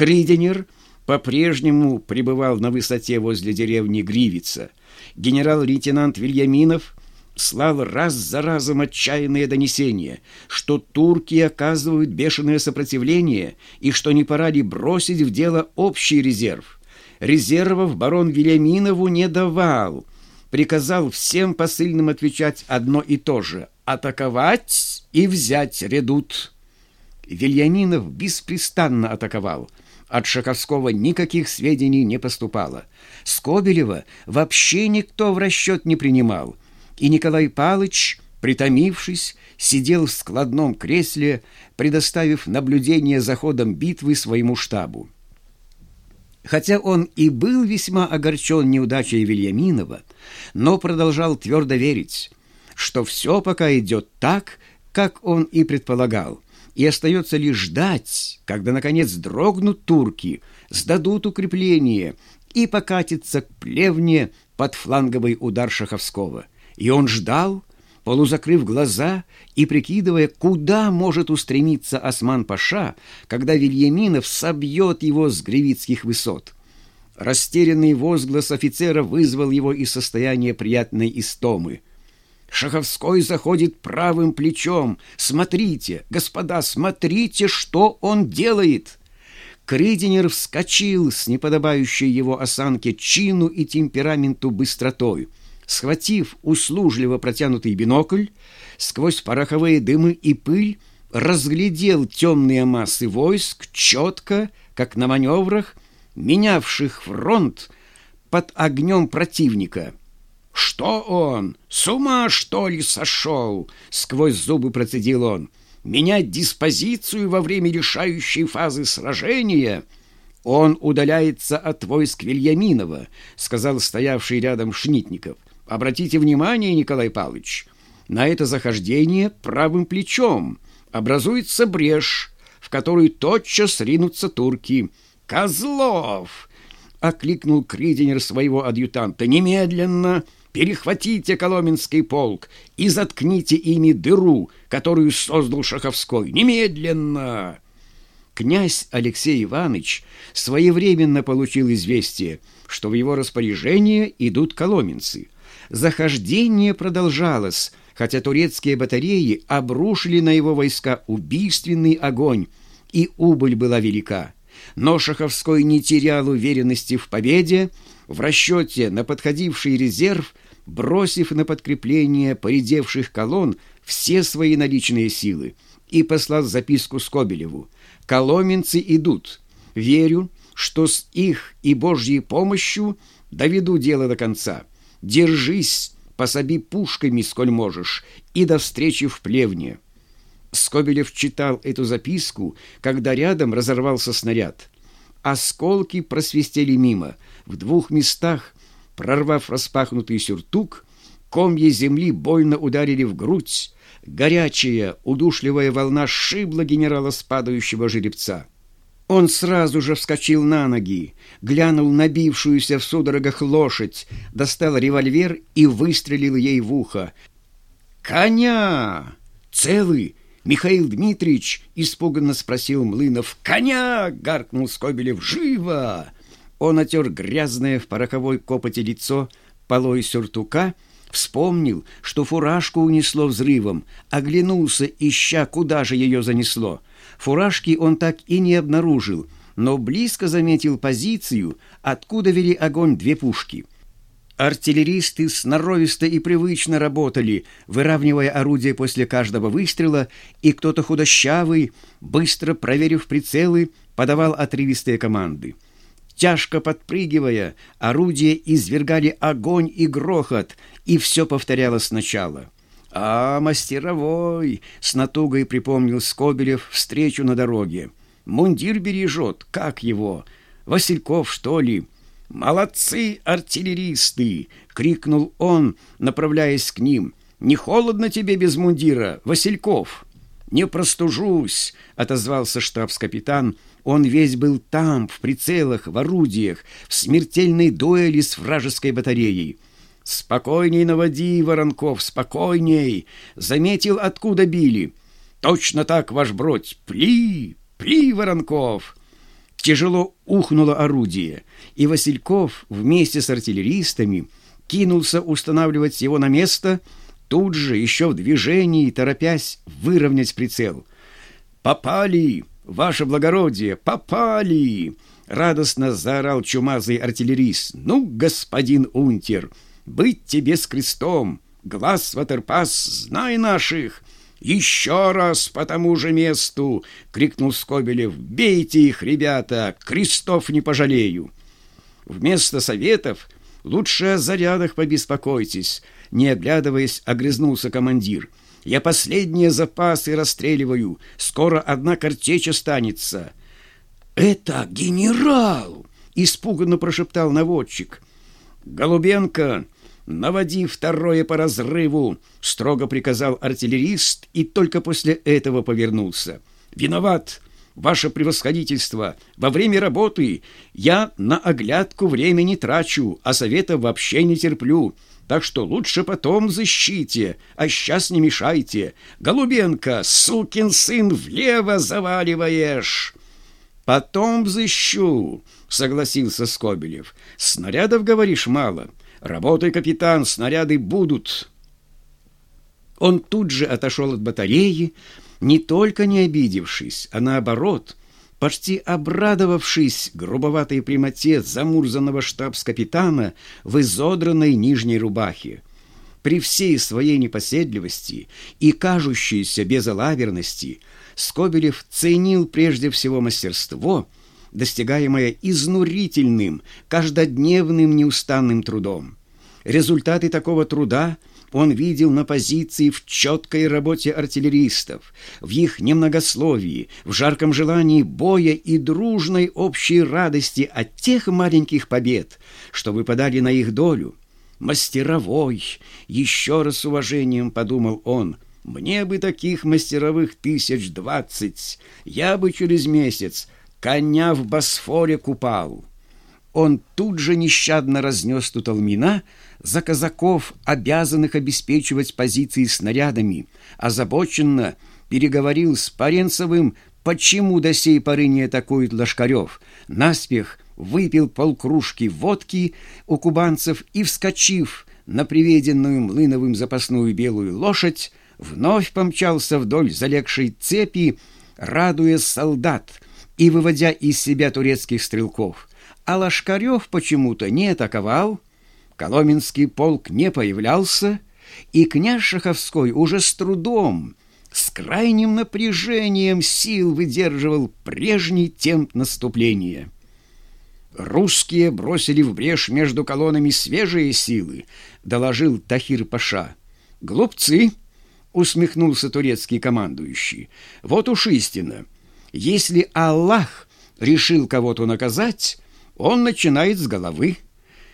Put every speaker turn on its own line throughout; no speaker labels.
Криденер по-прежнему пребывал на высоте возле деревни Гривица. Генерал-лейтенант Вильяминов слал раз за разом отчаянные донесения, что турки оказывают бешеное сопротивление и что не пора ли бросить в дело общий резерв. Резервов барон Вильяминову не давал, приказал всем посыльным отвечать одно и то же – атаковать и взять редут. Вильяминов беспрестанно атаковал. От Шаховского никаких сведений не поступало. Скобелева вообще никто в расчет не принимал. И Николай Палыч, притомившись, сидел в складном кресле, предоставив наблюдение за ходом битвы своему штабу. Хотя он и был весьма огорчен неудачей Вильяминова, но продолжал твердо верить, что все пока идет так, как он и предполагал – и остается лишь ждать, когда, наконец, дрогнут турки, сдадут укрепление и покатится к плевне под фланговый удар Шаховского. И он ждал, полузакрыв глаза и прикидывая, куда может устремиться Осман-Паша, когда Вильяминов собьет его с гривицких высот. Растерянный возглас офицера вызвал его из состояния приятной истомы – Шаховской заходит правым плечом. Смотрите, господа, смотрите, что он делает!» Кридинер вскочил с неподобающей его осанке чину и темпераменту быстротой. Схватив услужливо протянутый бинокль, сквозь пороховые дымы и пыль разглядел темные массы войск четко, как на маневрах, менявших фронт под огнем противника — «Что он? С ума, что ли, сошел?» — сквозь зубы процедил он. «Менять диспозицию во время решающей фазы сражения?» «Он удаляется от войск Вильяминова», — сказал стоявший рядом Шнитников. «Обратите внимание, Николай Павлович, на это захождение правым плечом образуется брешь, в которую тотчас ринутся турки. Козлов!» — окликнул Кридинер своего адъютанта. «Немедленно!» Перехватите Коломенский полк и заткните ими дыру, которую создал Шаховской. Немедленно!» Князь Алексей Иванович своевременно получил известие, что в его распоряжение идут коломенцы. Захождение продолжалось, хотя турецкие батареи обрушили на его войска убийственный огонь, и убыль была велика. Но Шаховской не терял уверенности в победе, в расчете на подходивший резерв, бросив на подкрепление поредевших колонн все свои наличные силы, и послал записку Скобелеву. «Коломенцы идут. Верю, что с их и Божьей помощью доведу дело до конца. Держись, пособи пушками, сколь можешь, и до встречи в плевне». Скобелев читал эту записку, когда рядом разорвался снаряд. Осколки просвистели мимо. В двух местах, прорвав распахнутый сюртук, комья земли больно ударили в грудь. Горячая, удушливая волна шибла генерала с падающего жеребца. Он сразу же вскочил на ноги, глянул на бившуюся в судорогах лошадь, достал револьвер и выстрелил ей в ухо. «Коня! Целый!» «Михаил Дмитриевич!» — испуганно спросил Млынов. «Коня!» — гаркнул Скобелев. «Живо!» Он отер грязное в пороховой копоти лицо полой сюртука, вспомнил, что фуражку унесло взрывом, оглянулся, ища, куда же ее занесло. Фуражки он так и не обнаружил, но близко заметил позицию, откуда вели огонь две пушки — Артиллеристы сноровисто и привычно работали, выравнивая орудие после каждого выстрела, и кто-то худощавый, быстро проверив прицелы, подавал отрывистые команды. Тяжко подпрыгивая, орудия извергали огонь и грохот, и все повторялось сначала. «А, мастеровой!» — с натугой припомнил Скобелев встречу на дороге. «Мундир бережет, как его? Васильков, что ли?» «Молодцы, артиллеристы!» — крикнул он, направляясь к ним. «Не холодно тебе без мундира, Васильков?» «Не простужусь!» — отозвался штабс-капитан. Он весь был там, в прицелах, в орудиях, в смертельной дуэли с вражеской батареей. «Спокойней наводи, Воронков, спокойней!» Заметил, откуда били. «Точно так, ваш бродь! Пли! Пли, Воронков!» Тяжело ухнуло орудие, и Васильков вместе с артиллеристами кинулся устанавливать его на место, тут же, еще в движении, торопясь выровнять прицел. «Попали! Ваше благородие! Попали!» Радостно заорал чумазый артиллерист. «Ну, господин унтер, быть тебе с крестом! Глаз ватерпас, знай наших!» «Еще раз по тому же месту!» — крикнул Скобелев. «Бейте их, ребята! Крестов не пожалею!» Вместо советов лучше о зарядах побеспокойтесь. Не оглядываясь, огрызнулся командир. «Я последние запасы расстреливаю. Скоро одна картечь останется». «Это генерал!» — испуганно прошептал наводчик. «Голубенко!» «Наводи второе по разрыву!» — строго приказал артиллерист и только после этого повернулся. «Виноват, ваше превосходительство! Во время работы я на оглядку времени трачу, а совета вообще не терплю, так что лучше потом защите, а сейчас не мешайте. Голубенко, сукин сын, влево заваливаешь!» «Потом взыщу», — согласился Скобелев. «Снарядов, говоришь, мало». «Работай, капитан, снаряды будут!» Он тут же отошел от батареи, не только не обидевшись, а наоборот, почти обрадовавшись грубоватой прямоте замурзанного штабс-капитана в изодранной нижней рубахе. При всей своей непоседливости и кажущейся безалаверности Скобелев ценил прежде всего мастерство — достигаемое изнурительным, каждодневным неустанным трудом. Результаты такого труда он видел на позиции в четкой работе артиллеристов, в их немногословии, в жарком желании боя и дружной общей радости от тех маленьких побед, что выпадали на их долю. «Мастеровой!» — еще раз с уважением подумал он — мне бы таких мастеровых тысяч двадцать. Я бы через месяц коня в Босфоре купал. Он тут же нещадно разнес Туталмина за казаков, обязанных обеспечивать позиции снарядами, озабоченно переговорил с Паренцевым, почему до сей поры не атакует Лошкарев, наспех выпил полкружки водки у кубанцев и, вскочив на приведенную Млыновым запасную белую лошадь, вновь помчался вдоль залегшей цепи, радуя солдат — и выводя из себя турецких стрелков. А Лошкарев почему-то не атаковал, Коломенский полк не появлялся, и князь Шаховской уже с трудом, с крайним напряжением сил выдерживал прежний темп наступления. «Русские бросили в брешь между колоннами свежие силы», — доложил Тахир Паша. «Глупцы!» — усмехнулся турецкий командующий. «Вот уж истина!» Если Аллах решил кого-то наказать, он начинает с головы.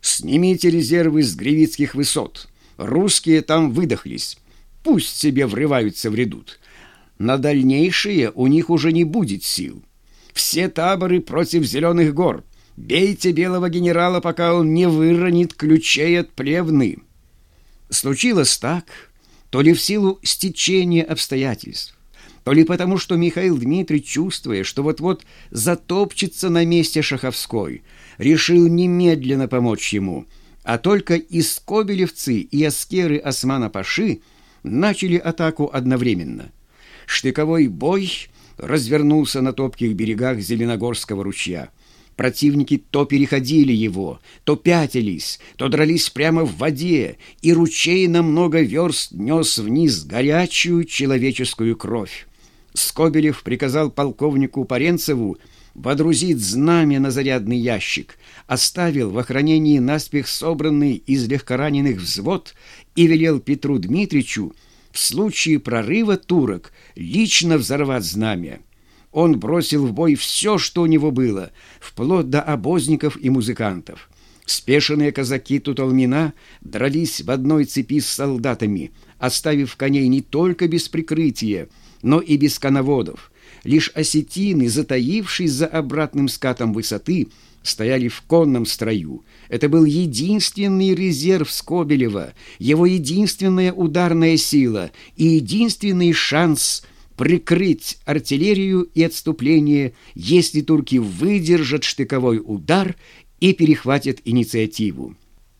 Снимите резервы с гривицких высот. Русские там выдохлись. Пусть себе врываются в редут. На дальнейшее у них уже не будет сил. Все таборы против зеленых гор. Бейте белого генерала, пока он не выронит ключей от плевны. Случилось так, то ли в силу стечения обстоятельств, то ли потому, что Михаил Дмитрий, чувствуя, что вот-вот затопчется на месте Шаховской, решил немедленно помочь ему, а только и скобелевцы, и аскеры Османа-Паши начали атаку одновременно. Штыковой бой развернулся на топких берегах Зеленогорского ручья. Противники то переходили его, то пятились, то дрались прямо в воде, и ручей на много верст нес вниз горячую человеческую кровь. Скобелев приказал полковнику Паренцеву водрузить знамя на зарядный ящик, оставил в охранении наспех собранный из легкораненых взвод и велел Петру Дмитричу в случае прорыва турок лично взорвать знамя. Он бросил в бой все, что у него было, вплоть до обозников и музыкантов. Спешенные казаки Туталмина дрались в одной цепи с солдатами, оставив коней не только без прикрытия, но и без коноводов. Лишь осетины, затаившись за обратным скатом высоты, стояли в конном строю. Это был единственный резерв Скобелева, его единственная ударная сила и единственный шанс прикрыть артиллерию и отступление, если турки выдержат штыковой удар и перехватят инициативу.